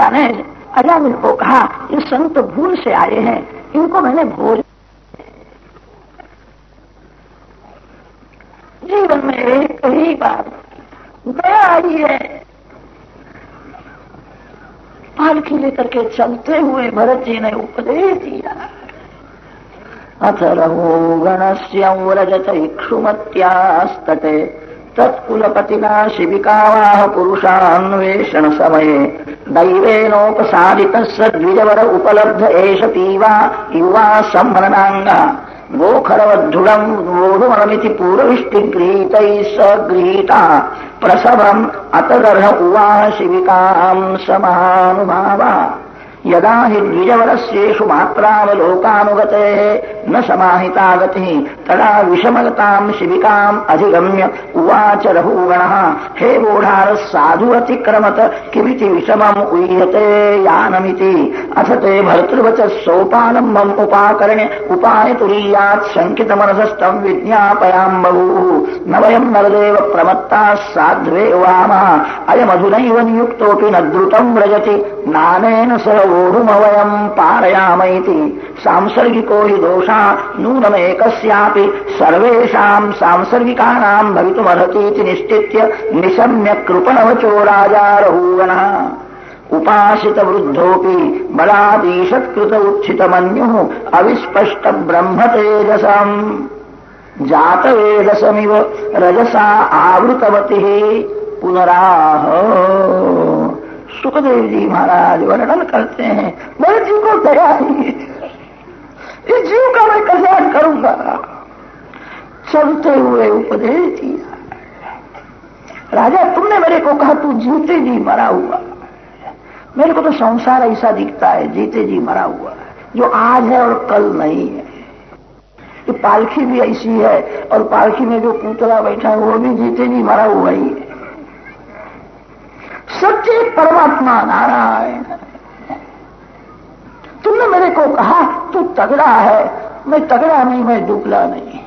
ने अजामिल कहा, ये संत भूल से आए हैं। इनको मैंने भूल जीवन में एक ही बार दया आई है। पालकी लेकर के चलते हुए भरत जी ने उपदेश दिया। अथ रहो गणस्य व्रजत इक्षुमत्यास्तटे। तत्कुलपतिना शिबिकावाह पुरुषान्वेषण समये। दैवेनोपसादितः सद्विजवर द्विजवर उपलब्ध एष पीवा युवा सम्भरणाङ्गः गोखरवद्धुडम् वोढुमणमिति पूर्वविष्टिगृहीतैः स गृहीतः प्रसवम् अतगर्ह उवाह शिबिकाम् समानुभावा। यदा हि द्विजवरस्येषु मात्रावलोकानुगते, न समाहिता गतिः तदा विषमगताम् शिबिकाम् अधिगम्य उवाच रघुगणः, हे वोढारः साधुरतिक्रमत किमिति विषमम् उह्यते यानमिति। अथ ते भर्तृवच सोपालम्बम् उपाकरणे उपायतुरीयात् शङ्कितमनसस्तम् विज्ञापयाम् बभूः। न वयम् नरदेव प्रमत्ताः साध्वे वामः, अयमधुनैव नियुक्तोऽपि न द्रुतम् व्रजति, नानेन सह वोढुमवयम् पारयामैति सांसर्गिको हि दोषा नूनमेकस्यापि सर्वेषाम् सांसर्गिकानाम् भवितुमर्हतीति निश्चित्य निशम्य कृपणवचो राजा रहूगणः उपासितवृद्धोऽपि बलादीशत्कृत उत्थितमन्युः अविस्पष्ट ब्रह्मतेजसम् जातवेदसमिव रजसा आवृतवतिः। पुनराह सुखदेव जी महाराज, वर्णन करते हैं। मेरे जीव को दया इस जीव का मैं कल्याण करूँगा। चलते हुए उपदेश दिया। राजा, तुमने मेरे को कहा, तू जीते जी मरा हुआ। मेरे को तो संसार ऐसा दिखता है, जीते जी मरा हुआ। जो आज है और कल नहीं है। ये पालखी भी ऐसी है और पालखी में जो पुतला बैठा है, वो भी जीते जी मरा हुआ ही है। सच्चे परमात्मा नारायण। तुमने मेरे को कहा, तू तगड़ा है। मैं तगड़ा नहीं, मैं दुबला नहीं।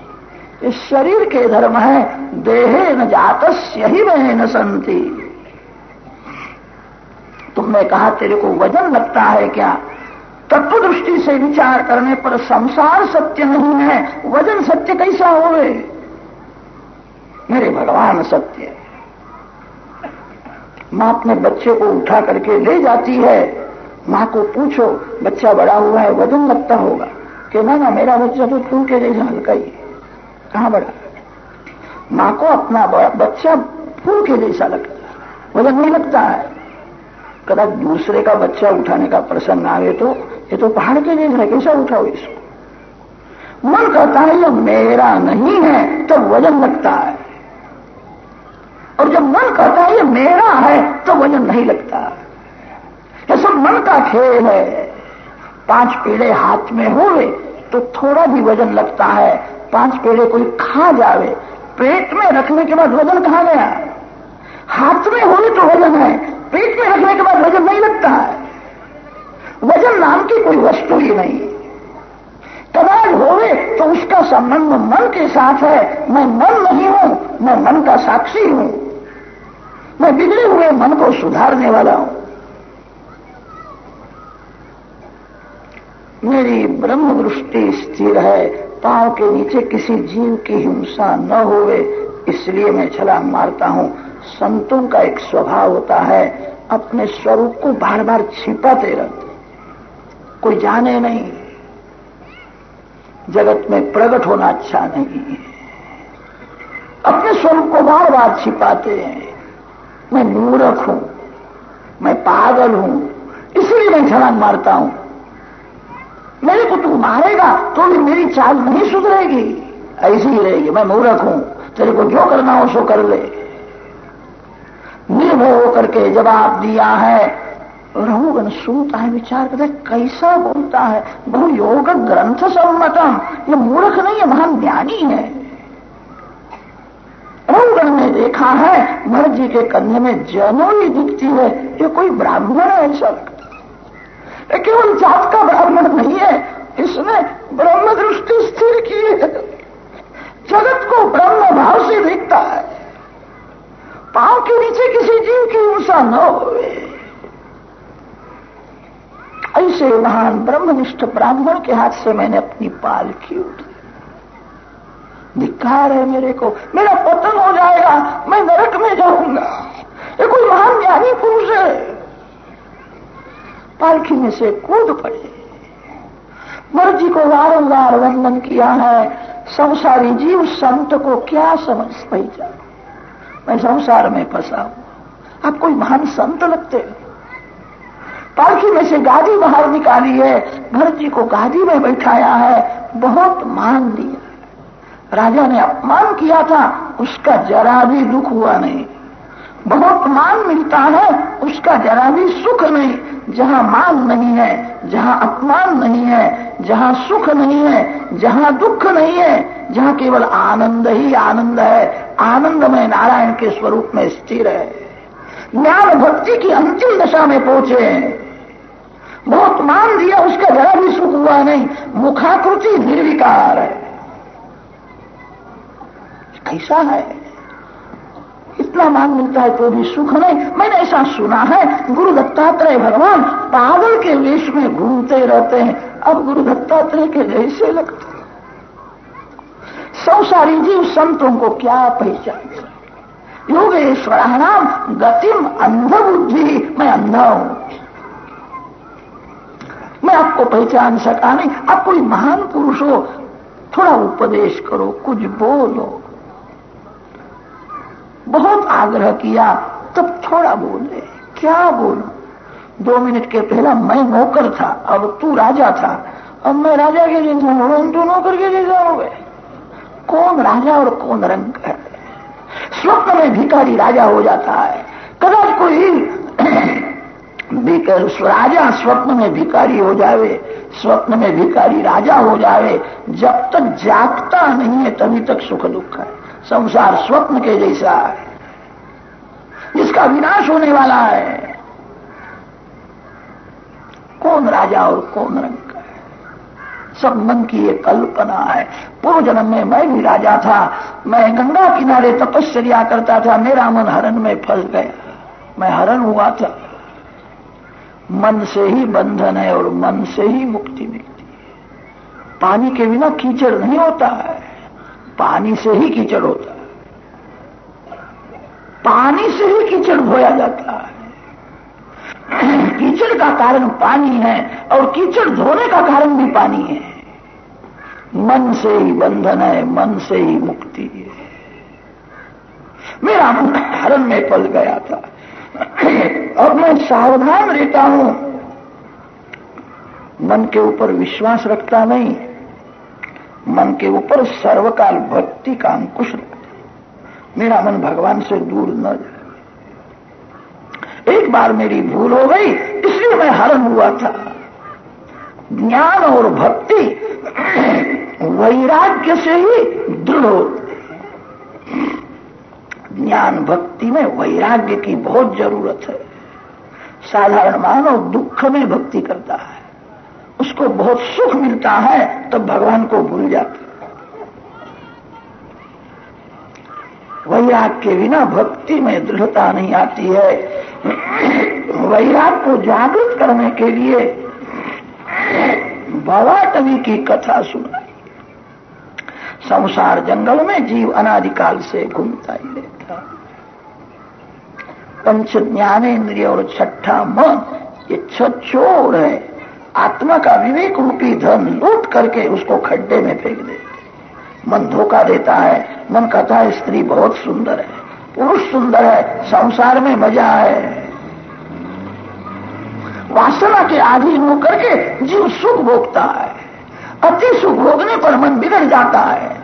ये शरीर के धर्म है, देहे न जातस्य ही वह न संति। तुमने कहा, तेरे को वज़न लगता है क्या? तत्व दृष्टि से विचार करने पर संसार सत्य नहीं है। वज़न सत्य कैसा होवे? मेरे भगवान सत्य है। माँ अपने बच्चे को उठा करके ले जाती है। माँ को पूछो, बच्चा बड़ा हुआ है, वज़न लगता होगा। कि ना ना, मेरा बच्चा तो तू के जैसा हल्का ही कहाँ बड़ा? माँ को अपना बच्चा फूल के जैसा लगता है। वज़न नहीं लगता है। कदा दूसरे का बच्चा उठाने का प्रसंग आवे तो ये तो पहाड़ के जैसा कैसा उठाओ इसको? मन कहता है ये मेरा नहीं है तो वज़न लगता है। और जब मन कहता है, ये मेरा है तो वज़न नहीं लगता। ये सब मन का खेल है, पाँच पेड़े हाथ में होवे तो थोड़ा भी वज़न लगता है। पाँच पेड़े कोई खा जावे, पेट में रखने के बाद वज़न कहा गया? हाथ में होवे तो वज़न है, पेट में रखने के बाद वज़न नहीं लगता है। वज़न नाम की कोई वस्तु ही नहीं। कदाच होवे तो उसका संबंध मन के साथ है। मैं मन नहीं हूँ, मैं मन का साक्षी हूँ। मैं बिगड़े हुए मन को सुधारने वाला हूँ। मेरी ब्रह्म दृष्टि स्थिर है, पाँव के नीचे किसी जीव की हिंसा न होवे, इसलिए मैं छलांग मारता हूँ। संतों का एक स्वभाव होता है, अपने स्वरूप को बार बार छिपाते रहते कोई जाने नहीं, जगत में प्रकट होना अच्छा नहीं है। अपने स्वरूप को बार बार छिपाते हैं। मैं मूर्ख हूँ, मैं पागल हूँ, इसलिए मैं छलांग मारता हूँ। मेरे को तू मारेगा तो भी मेरी चाल नहीं सुधरेगी। ऐसी ही रहेगी, मैं मूर्ख हूँ, तेरे को जो करना हो सो कर ले। निर्भय होकर के जवाब दिया है रहुगन सुनता है, विचार करता है, कैसा बोलता है? बहु योग ग्रंथ सम्मतम ये मूर्ख नहीं है, महान ज्ञानी है। रहुगण ने देखा है भरत जी के कंधे में जनोई दिखती है, ये कोई ब्राह्मण है ऐसा लगता केवल जात का ब्राह्मण नहीं है, इसने ब्रह्म दृष्टि स्थिर की है। जगत को ब्रह्म भाव से देखता है। पाँव के नीचे किसी जीव की हिंसा न हो ऐसे महान ब्रह्मनिष्ठ ब्राह्मण के हाथ से मैंने अपनी पाल की उठी धिकार है मेरे को। मेरा पतन हो जाएगा, मैं नरक में जाऊँगा। ये कोई महान ज्ञानी पुरुष है। पालखी में से कूद पड़े। मर्ज़ी को वारंवार वर्णन किया है, संसारी जीव संत को क्या समझ पहचान मैं संसार में फंसा हूँ। आप कोई महान संत लगते हो? पालकी में से गादी बाहर निकाली है, भरत जी को गादी में बैठाया है, बहुत मान दिया राजा ने अपमान किया था, उसका जरा भी दुख हुआ नहीं। बहुत मान मिलता है, उसका जरा भी सुख नहीं। जहाँ मान नहीं है, जहाँ अपमान नहीं है, जहाँ सुख नहीं है, जहाँ दुख नहीं है, जहाँ केवल आनंद ही आनंद है आनंद में नारायण के स्वरूप में स्थिर है। ज्ञान भक्ति की अंतिम दशा में पहुँचे बहुत मान दिया, उसका जरा भी सुख हुआ नहीं। मुखाकृति निर्विकार है। कैसा है। इतना मान मिलता है तो भी सुख नहीं। मैंने ऐसा सुना है, गुरु दत्तात्रेय भगवान पागल के वेश में घूमते रहते हैं। अब गुरु दत्तात्रेय के जैसे लगते संसारी जीव संतों को क्या पहचान? योगेश्वर नाम गतिम अंध बुद्धि मैं अंधा हूँ। मैं आपको पहचान सका नहीं। आप कोई महान पुरुष हो, थोड़ा उपदेश करो, कुछ बोलो। बहुत आग्रह किया, तब थोड़ा बोले, क्या बोलू? दो मिनट के पहला मैं नौकर था, अब तू राजा था। अब मैं राजा के जैसा हूँ तू नौकर के जैसा हो गए। कौन राजा और कौन रंग है स्वप्न में भिखारी राजा हो जाता है। कदाच कोई राजा स्वप्न में भिखारी हो जावे, स्वप्न में भिखारी राजा हो जावे, जब तक जागता नहीं है, तभी तक सुख दुख है। संसार स्वप्न के जैसा है। जिसका विनाश होने वाला है। कौन राजा और कौन रंग है? सब मन की ये कल्पना है। पूर्व जन्म में मैं भी राजा था। मैं गंगा किनारे तपस्या करता था। मेरा मन हरण में फंस गया। मैं हरण हुआ था। मन से ही बंधन है और मन से ही मुक्ति मिलती है। पानी के बिना कीचड़ नहीं होता है। पानी से ही कीचड़ होता है। पानी से ही कीचड़ धोया जाता है। कीचड़ का कारण पानी है और कीचड़ धोने का कारण भी पानी है। मन से ही बंधन है, मन से ही मुक्ति है। मेरा मन हरण में पल गया था। अब मैं सावधान रहता हूँ। मन के ऊपर विश्वास रखता नहीं। मन के ऊपर सर्वकाल भक्ति का अंकुश रखते मेरा मन भगवान से दूर न जाए। एक बार मेरी भूल हो गई, इसलिए मैं हरण हुआ था। ज्ञान और भक्ति वैराग्य से ही दृढ़ होते ज्ञान भक्ति में वैराग्य की बहुत ज़रूरत है। साधारण मानव दुख में भक्ति करता है। उसको बहुत सुख मिलता है, तब भगवान को भूल जाता वैराग के बिना भक्ति में दृढ़ता नहीं आती है। वैराग को जागृत करने के लिए भवाटवी की कथा सुनाई। संसार जंगल में जीव अनादिकाल से घूमता ही रहता पंच ज्ञानेन्द्रिय और छठा मन, ये छोर है। आत्मा का विवेक रूपी धन लूट करके उसको खड्डे में फेंक देते मन धोखा देता है। मन कहता है, स्त्री बहुत सुंदर है। पुरुष सुंदर है। संसार में मज़ा है। वासना के आधीन होकर के जीव सुख भोगता है। अति सुख भोगने पर मन बिगड़ जाता है।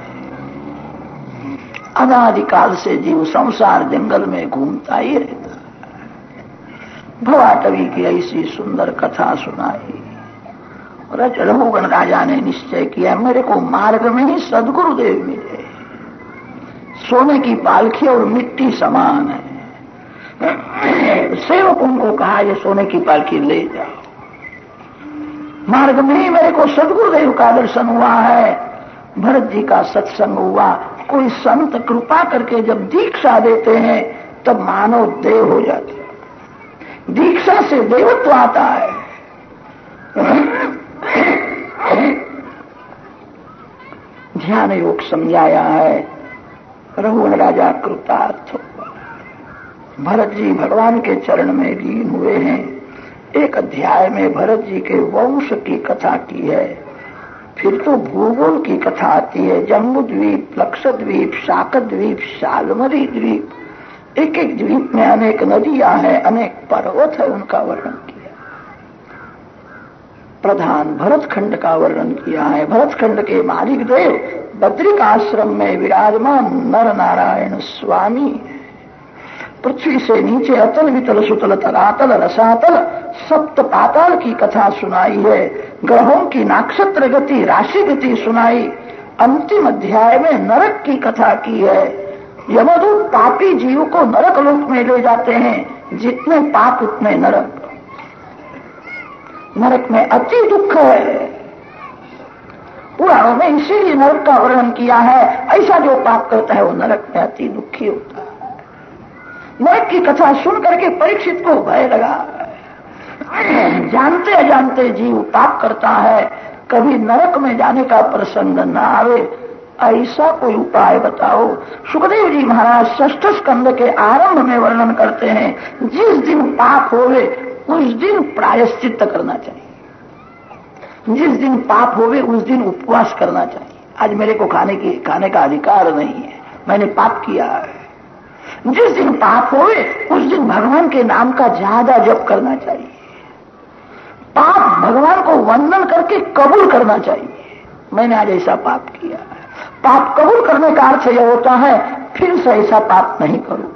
अनादिकाल से जीव संसार जंगल में घूमता ही रहता है। भवाटवी की ऐसी सुंदर कथा सुनाई। रघुगण राजा ने निश्चय किया। मेरे को मार्ग में ही सदगुरुदेव मिले। सोने की पालखी और मिट्टी समान है। सेवकों को कहा, ये सोने की पालखी ले जाओ। मार्ग में ही मेरे को सदगुरुदेव का दर्शन हुआ है। भरत जी का सत्संग हुआ। कोई संत कृपा करके जब दीक्षा देते हैं, तब मानव देव हो जाता है। दीक्षा से देवत्व आता है। ध्यान योग समझाया है। रघुवन राजा कृतार्थ भरत जी भगवान के चरण में लीन हुए हैं। एक अध्याय में भरत जी के वंश की कथा की है। फिर तो भूगोल की कथा आती है। जम्मू द्वीप लक्षद्वीप शाकद्वीप शालमरी द्वीप। एक एक द्वीप में अनेक नदियाँ हैं, अनेक पर्वत है उनका वर्णन किया। प्रधान भरत खंड का वर्णन किया है। भरत खंड के मालिक देव बद्रिक आश्रम में विराजमान नर नारायण स्वामी। पृथ्वी से नीचे अतल वितल सुतल तलातल रसातल सप्त पाताल की कथा सुनाई है। ग्रहों की नाक्षत्र गति, राशि गति सुनाई। अंतिम अध्याय में नरक की कथा की है। यमदूत पापी जीव को नरक लोक में ले जाते हैं। जितने पाप उतने नरक। नरक में अति दुख है। पुराणों में इसीलिए नरक का वर्णन किया है, ऐसा जो पाप करता है, वो नरक में अति दुखी होता है। नरक की कथा सुन करके परीक्षित को भय लगा। जानते अजानते जीव पाप करता है, कभी नरक में जाने का प्रसंग न आवे। ऐसा कोई उपाय बताओ। सुखदेव जी महाराज ष्ठ स्कंद के आरंभ में वर्णन करते हैं, जिस दिन पाप होवे उस दिन प्रायश्चित करना चाहिए। जिस दिन पाप होवे, उस दिन उपवास करना चाहिए। आज मेरे को खाने की, खाने का अधिकार नहीं है। मैंने पाप किया है। जिस दिन पाप होवे, उस दिन भगवान के नाम का ज़्यादा जप करना चाहिए। पाप भगवान को वंदन करके कबूल करना चाहिए। मैंने आज ऐसा पाप किया पाप कबूल करने का अर्थ यह होता है, फिर से ऐसा पाप नहीं करो।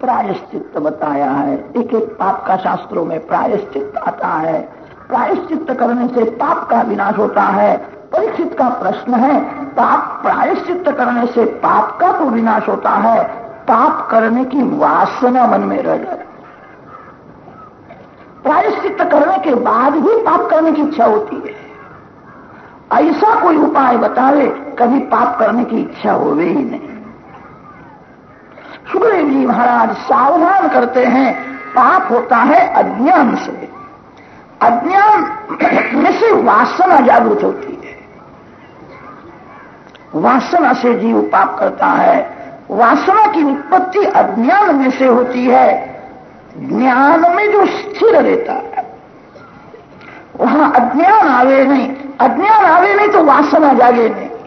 प्रायश्चित बताया है। एक एक पाप का शास्त्रों में प्रायश्चित आता है। प्रायश्चित करने से पाप का विनाश होता है। परीक्षित का प्रश्न है, पाप प्रायश्चित करने से पाप का तो विनाश होता है। पाप करने की वासना मन में रह जाती प्रायश्चित करने के बाद ही पाप करने की इच्छा होती है। ऐसा कोई उपाय बतावे कभी पाप करने की इच्छा होवे ही नहीं। सुखदेव जी महाराज सावधान करते हैं। पाप होता है अज्ञान से। अज्ञान में से वासना जागृत होती है। वासना से जीव पाप करता है। वासना की उत्पत्ति अज्ञान में से होती है। ज्ञान में जो स्थिर रहता है, वहाँ अज्ञान आवे नहीं। अज्ञान आवे नहीं तो वासना जागे नहीं।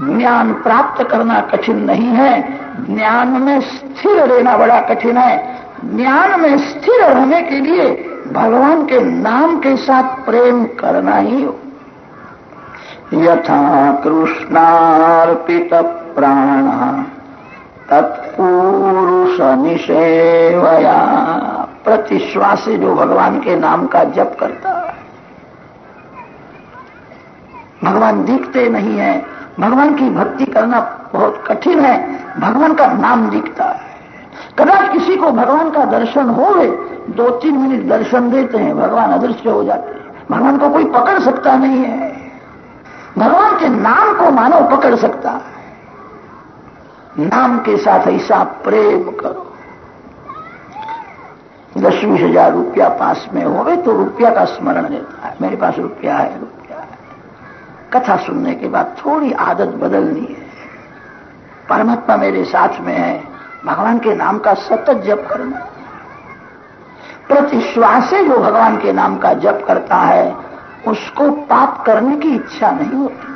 ज्ञान प्राप्त करना कठिन नहीं है। ज्ञान में स्थिर रहना बड़ा कठिन है। ज्ञान में स्थिर रहने के लिए भगवान के नाम के साथ प्रेम करना ही हो। यथा कृष्णार्पित प्राण तत्पुरुष निषेवया प्रतिश्वास जो भगवान के नाम का जप करता है। भगवान दिखते नहीं है। भगवान की भक्ति करना बहुत कठिन है। भगवान का नाम दिखता है। कदाच किसी को भगवान का दर्शन हो गए दो तीन मिनट दर्शन देते हैं, भगवान अदृश्य हो जाते हैं। भगवान को कोई पकड़ सकता नहीं है। भगवान के नाम को मानव पकड़ सकता है। नाम के साथ ऐसा प्रेम करो। दस बीस हज़ार रुपया पास में होवे तो रुपया का स्मरण रहता है। मेरे पास रुपया है रुपया है। कथा सुनने के बाद थोड़ी आदत बदलनी है। परमात्मा मेरे साथ में है। भगवान के नाम का सतत जप करना। प्रतिश्वासे जो भगवान के नाम का जप करता है, उसको पाप करने की इच्छा नहीं होती।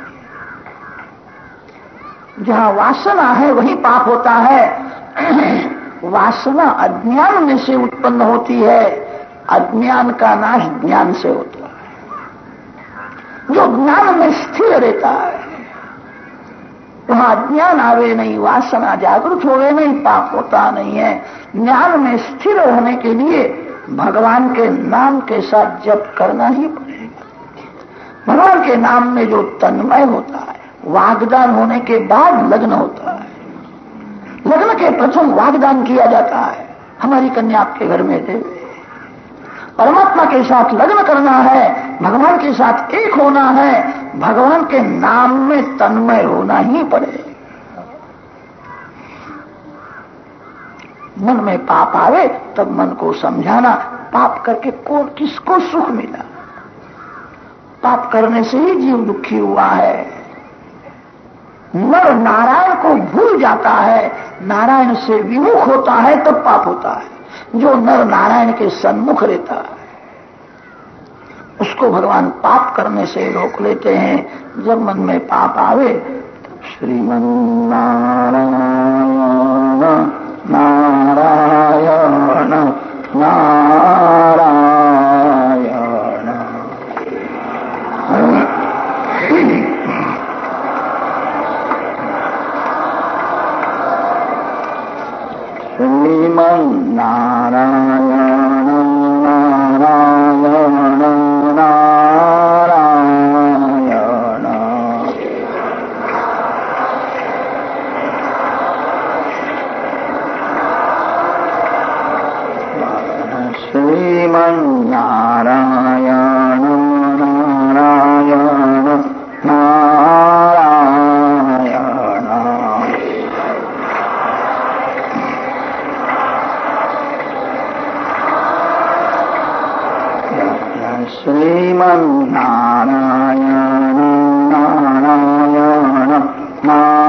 जहाँ वासना है, वही पाप होता है। वासना अज्ञान में से उत्पन्न होती है। अज्ञान का नाश ज्ञान से होता है। जो ज्ञान में स्थिर रहता है, वहाँ ज्ञान आवे नहीं, वासना जागृत होवे नहीं, पाप होता नहीं है। ज्ञान में स्थिर होने के लिए भगवान के नाम के साथ जप करना ही पड़ेगा। भगवान के नाम में जो तन्मय होता है, वागदान होने के बाद लग्न होता है। लग्न के प्रथम वागदान किया जाता है। हमारी कन्या आपके घर में दे परमात्मा के साथ लग्न करना है, भगवान के साथ एक होना है, भगवान के नाम में तन्मय होना ही पड़े। मन में पाप आवे, तब मन को समझाना, पाप करके कौन किसको सुख मिला? पाप करने से ही जीव दुखी हुआ है। नर नारायण को भूल जाता है, नारायण से विमुख होता है, तब पाप होता है। जो नर नारायण के सन्मुख रहता है, उसको भगवान पाप करने से रोक लेते हैं। जब मन में पाप आवे श्रीमन नारायण नारायण नारायण। श्रीमन श्रीमन्नारायण नारायण नारायण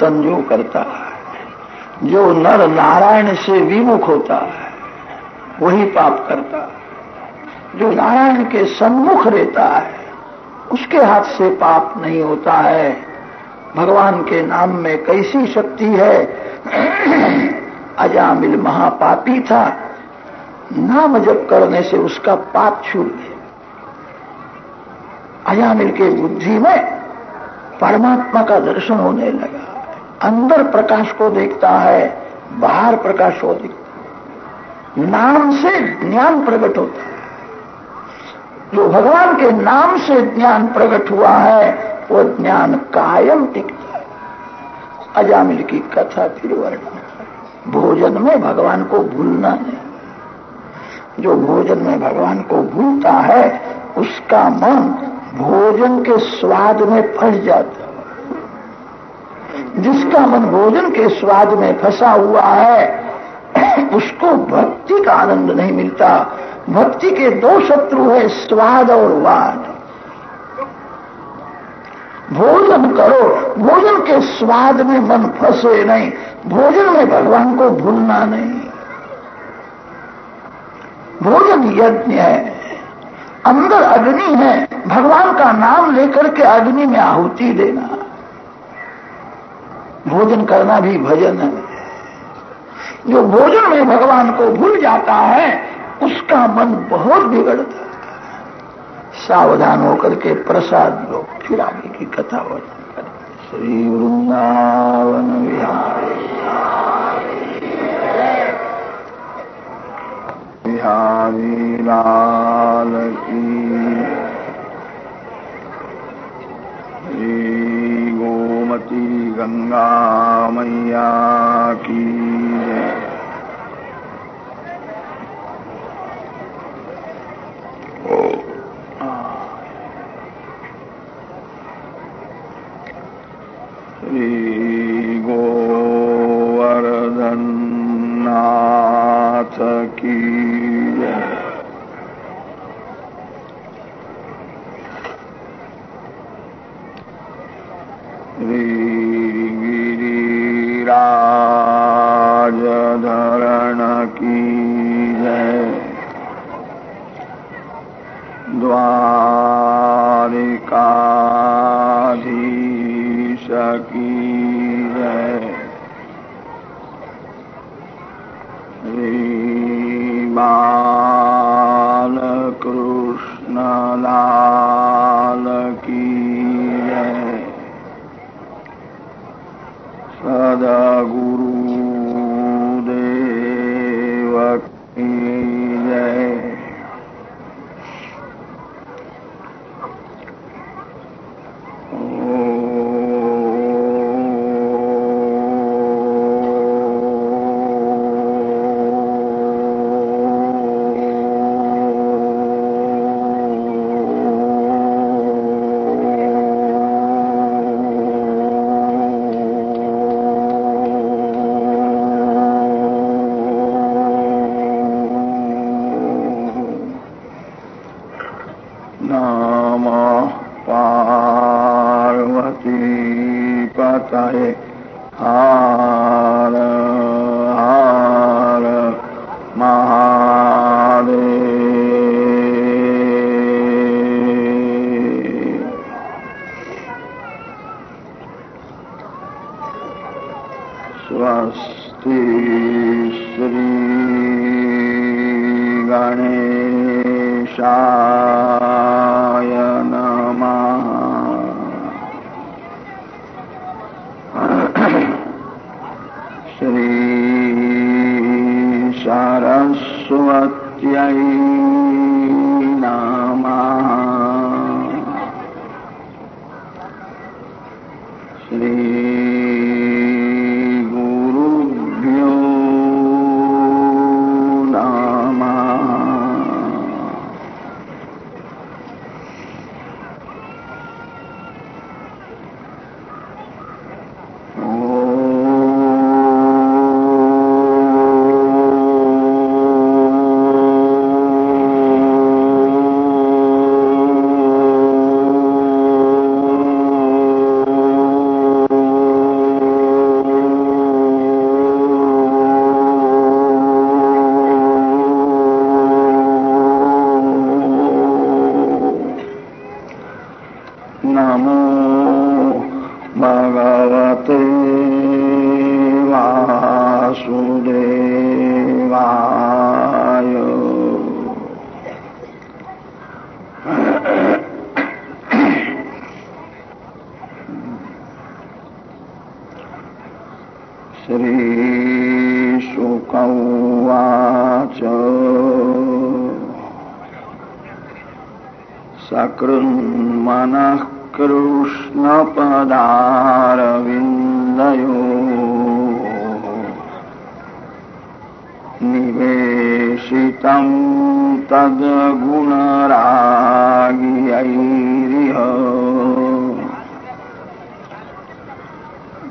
कीर्तन जो करता है। जो नर नारायण से विमुख होता है, वही पाप करता है। जो नारायण के सम्मुख रहता है, उसके हाथ से पाप नहीं होता है। भगवान के नाम में कैसी शक्ति है? अजामिल महापापी था। नाम जप करने से उसका पाप छूट गया। अजामिल के बुद्धि में परमात्मा का दर्शन होने लगा। अंदर प्रकाश को देखता है, बाहर प्रकाश को दिखता है। नाम से ज्ञान प्रकट होता है। जो भगवान के नाम से ज्ञान प्रकट हुआ है, वो ज्ञान कायम टिकता है। अजामिल की कथा फिर वर्णन भोजन में भगवान को भूलना नहीं। जो भोजन में भगवान को भूलता है, उसका मन भोजन के स्वाद में फंस जाता है। जिसका मन भोजन के स्वाद में फंसा हुआ है, उसको भक्ति का आनंद नहीं मिलता। भक्ति के दो शत्रु है, स्वाद और वाद। भोजन करो, भोजन के स्वाद में मन फंसे नहीं, भोजन में भगवान को भूलना नहीं। भोजन यज्ञ है, अंदर अग्नि है, भगवान का नाम लेकर के अग्नि में आहुति देना। भोजन करना भी भजन है। जो भोजन में भगवान को भूल जाता है, उसका मन बहुत बिगड़ता है। सावधान होकर के प्रसाद लो फिर आगे की कथा करें श्री वृंदावन विहार बिहारी लाल की गोमती गंगा मैया की Mm-hmm.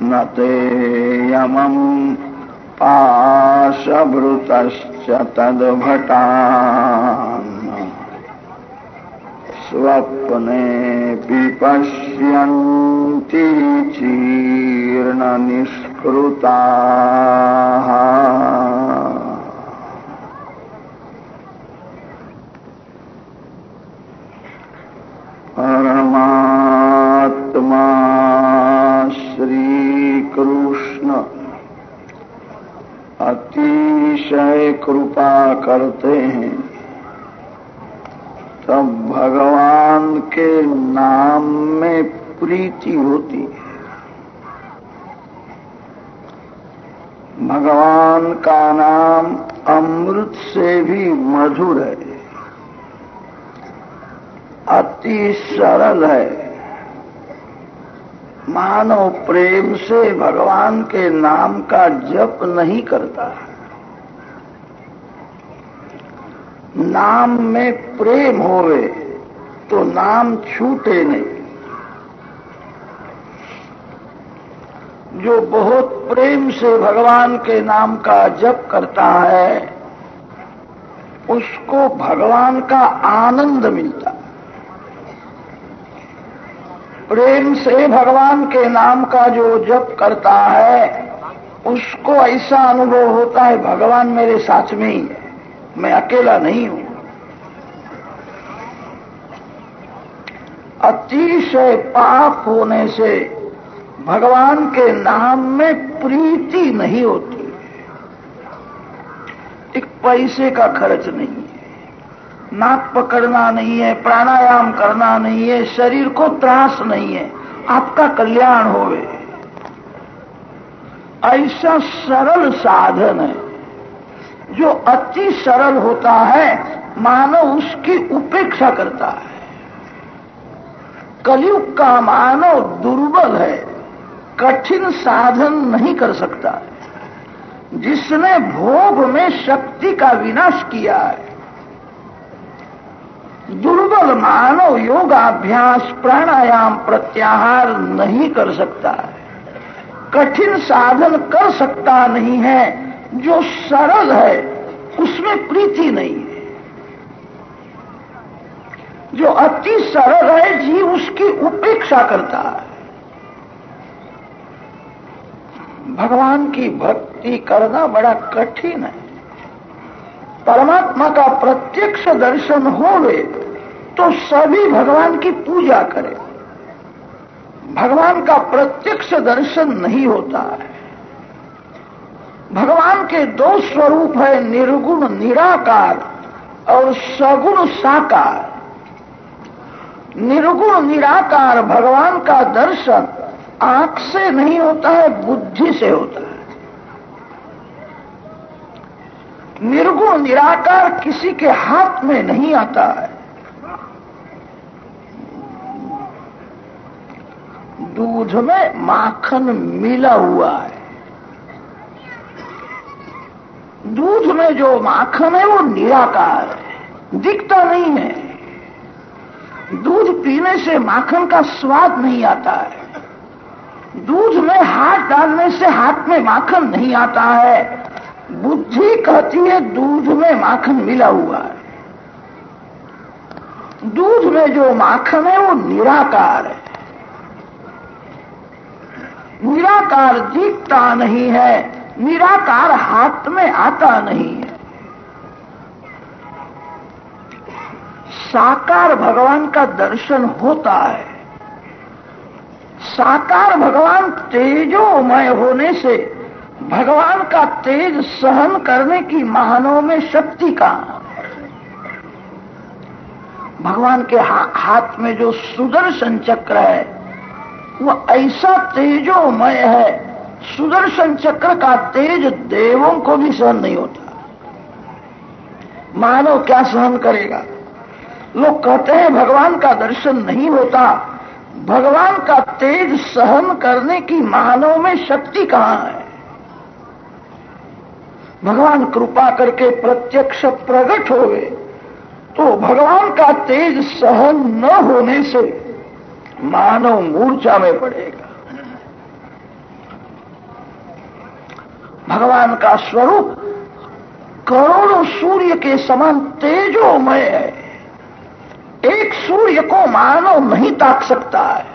न ते यमम् पाशभृतश्च तद्भटा स्वप्ने पश्यन्ति चीर्णनिष्कृता अतिशय कृपा करते हैं। तब भगवान के नाम में प्रीति होती है। भगवान का नाम अमृत से भी मधुर है। अति सरल है। मानव प्रेम से भगवान के नाम का जप नहीं करता। नाम में प्रेम होवे तो नाम छूटे नहीं। जो बहुत प्रेम से भगवान के नाम का जप करता है, उसको भगवान का आनंद मिलता। प्रेम से भगवान के नाम का जो जप करता है, उसको ऐसा अनुभव होता है, भगवान मेरे साथ में ही है। मैं अकेला नहीं हूँ। अतिशय पाप होने से भगवान के नाम में प्रीति नहीं होती। एक पैसे का खर्च नहीं है। नाक पकड़ना नहीं है, प्राणायाम करना नहीं है, शरीर को त्रास नहीं है। आपका कल्याण होवे। ऐसा सरल साधन है। जो अति सरल होता है मानव उसकी उपेक्षा करता है। कलयुग का मानव दुर्बल है, कठिन साधन नहीं कर सकता। है जिसने भोग में शक्ति का विनाश किया है, दुर्बल मानव योगाभ्यास, प्राणायाम प्रत्याहार नहीं कर सकता। है कठिन साधन कर सकता नहीं है जो सरल है, उसमें प्रीति नहीं है। जो अति सरल है, जीव उसकी उपेक्षा करता है। भगवान की भक्ति करना बड़ा कठिन है। परमात्मा का प्रत्यक्ष दर्शन होवे तो सभी भगवान की पूजा करें। भगवान का प्रत्यक्ष दर्शन नहीं होता है। भगवान के दो स्वरूप है, निर्गुण, निराकार और सगुण साकार। निर्गुण, निराकार भगवान का दर्शन आँख से नहीं होता है, बुद्धि से होता है। निर्गुण, निराकार किसी के हाथ में नहीं आता है। दूध में माखन मिला हुआ है। दूध में जो माखन है वो निराकार है, दिखता नहीं है। दूध पीने से माखन का स्वाद नहीं आता है। दूध में हाथ डालने से हाथ में माखन नहीं आता है। बुद्धि कहती है, दूध में माखन मिला हुआ है। दूध में जो माखन है, वो निराकार है। निराकार दिखता नहीं है। निराकार हाथ में आता नहीं है। साकार भगवान का दर्शन होता है। साकार भगवान तेजोमय होने से भगवान का तेज सहन करने की महानों में शक्ति का भगवान के हा, हाथ में जो सुदर्शन चक्र है वो ऐसा तेजोमय है सुदर्शन चक्र का तेज देवों को भी सहन नहीं होता। मानव क्या सहन करेगा? लोग कहते हैं, भगवान का दर्शन नहीं होता। भगवान का तेज सहन करने की मानव में शक्ति कहाँ है? भगवान कृपा करके प्रत्यक्ष प्रकट होवे तो भगवान का तेज सहन न होने से मानव मूर्छा में पड़ेगा। भगवान का स्वरूप करोड़ों सूर्य के समान तेजोमय है। एक सूर्य को मानव नहीं ताक सकता है।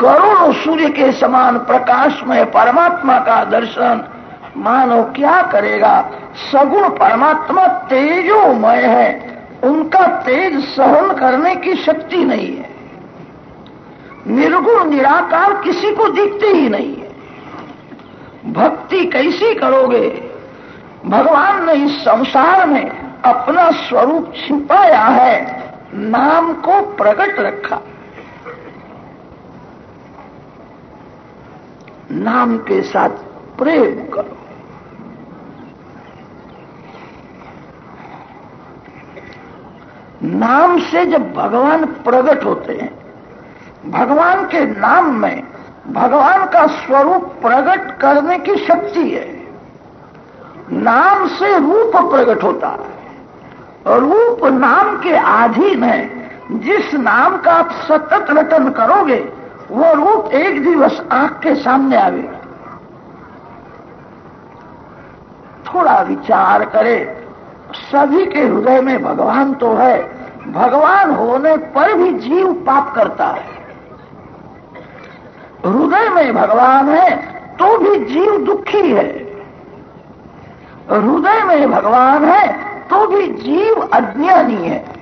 करोड़ों सूर्य के समान प्रकाशमय परमात्मा का दर्शन मानव क्या करेगा? सगुण परमात्मा तेजोमय है। उनका तेज सहन करने की शक्ति नहीं है। निर्गुण निराकार किसी को दिखते ही नहीं है। भक्ति कैसी करोगे? भगवान ने इस संसार में अपना स्वरूप छिपाया है, नाम को प्रकट रखा। नाम के साथ प्रेम करो। नाम से जब भगवान प्रकट होते हैं, भगवान के नाम में भगवान का स्वरूप प्रकट करने की शक्ति है। नाम से रूप प्रकट होता है। रूप नाम के आधीन है। जिस नाम का आप सतत रटन करोगे, वो रूप एक दिवस आँख के सामने आवेगा। थोड़ा विचार करे। सभी के हृदय में भगवान तो है। भगवान होने पर भी जीव पाप करता है। हृदय में भगवान है तो भी जीव दुखी है। हृदय में भगवान है तो भी जीव अज्ञानी है।